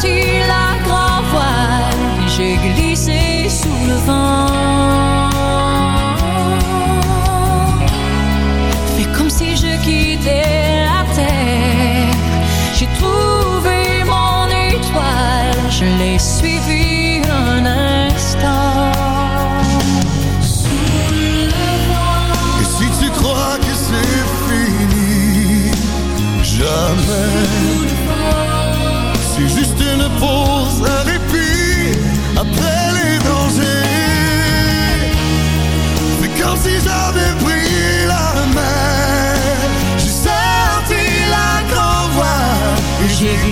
battu la grand voile j'ai glissé sous le vent. Fait comme si je quittais la terre. J'ai trouvé mon étoile, je l'ai suivie un instant. kick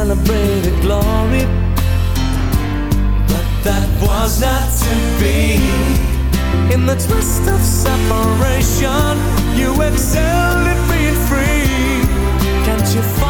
celebrated glory. But that was not to be. In the twist of separation, you excelled at being free. Can't you find?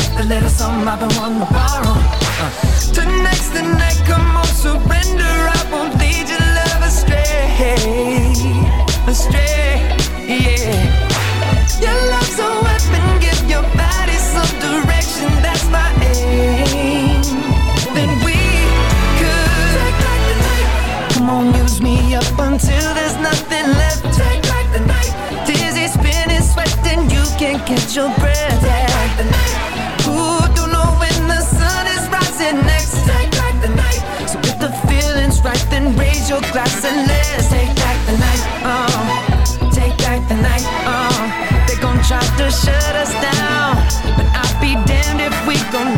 the little something I've been wanting to borrow. Uh. Tonight's the night, come on, surrender. I won't lead your love astray, astray, yeah. Your love's a weapon, give your body some direction. That's my aim. Then we could take back the night. Come on, use me up until there's nothing left. Take back the night. Dizzy, spinning, sweating, you can't catch your breath. Yeah. Ooh, your glass and let's take back the night. Uh, take back the night. Uh, they gon' try to shut us down, but I'll be damned if we gon'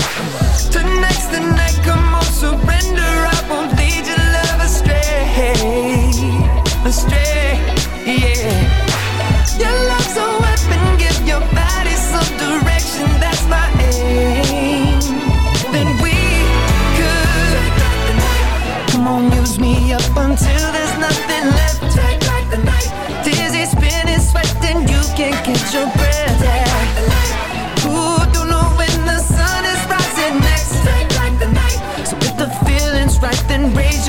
Tonight's the night, come on, surrender. I won't lead your love astray. Astray, yeah. Your love's a weapon, give your body some direction. That's my aim. Then we could. Come on, use me up until there's nothing left. Dizzy, spinning, sweating, you can't catch.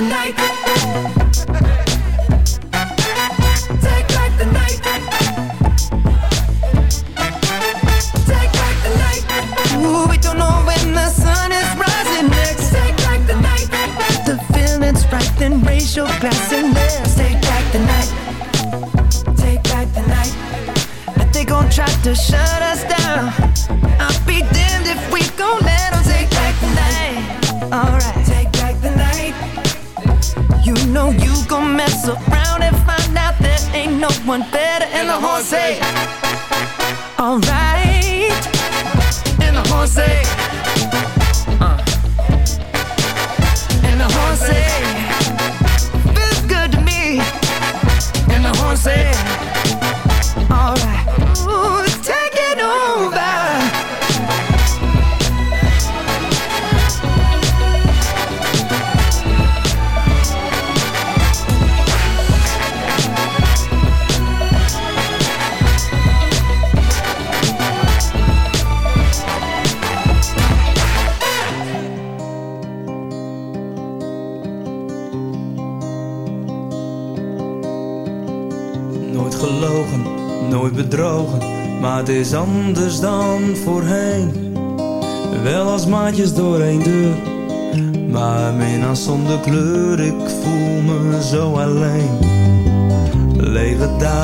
the night.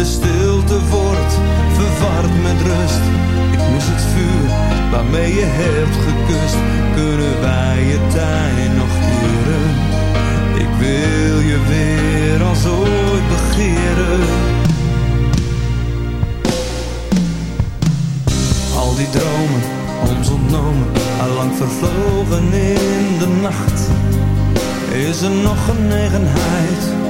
de stilte wordt verward met rust. Ik mis het vuur waarmee je hebt gekust. Kunnen wij je tijd nog keren? Ik wil je weer als ooit begeren. Al die dromen, ons ontnomen, allang vervlogen in de nacht. Is er nog genegenheid?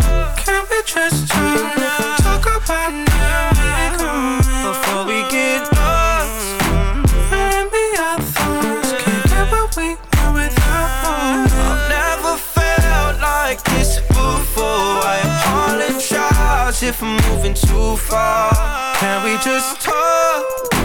Just talk? Talk about now before we get lost. What we. I've never felt like this before. I if I'm moving too far. Can we just talk?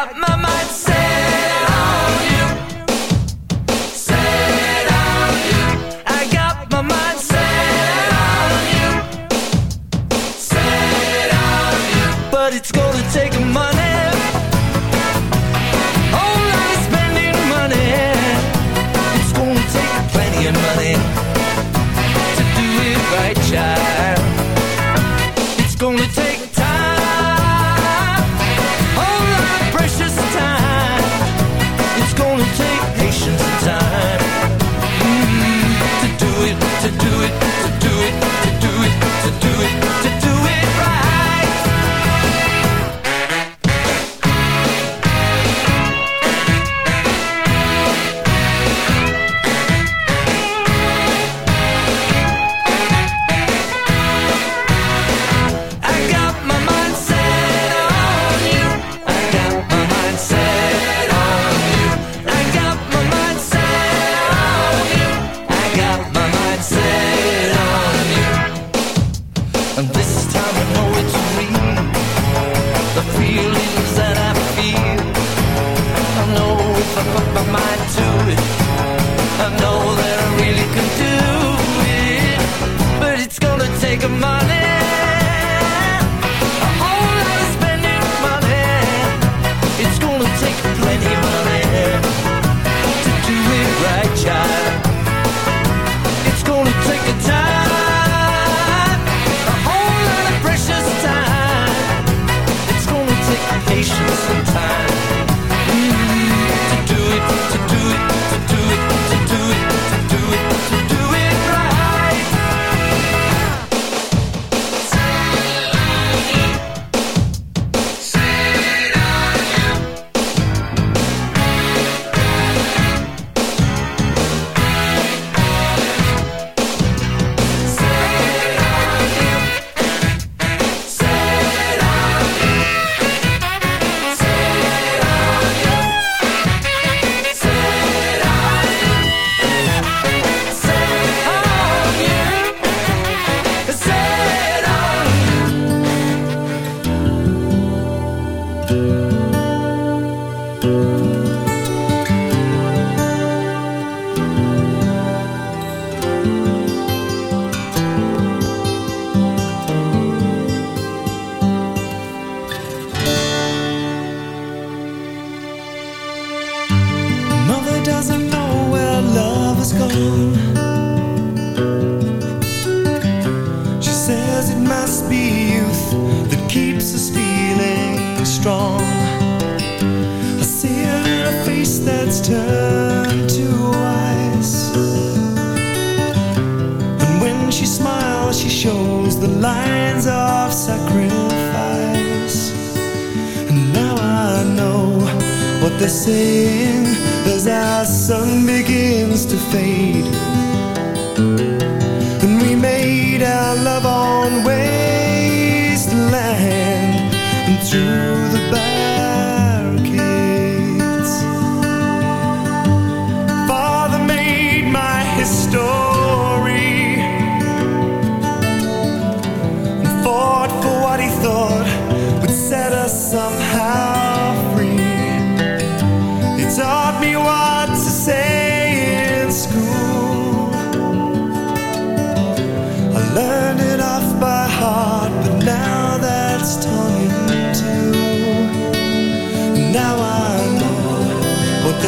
It's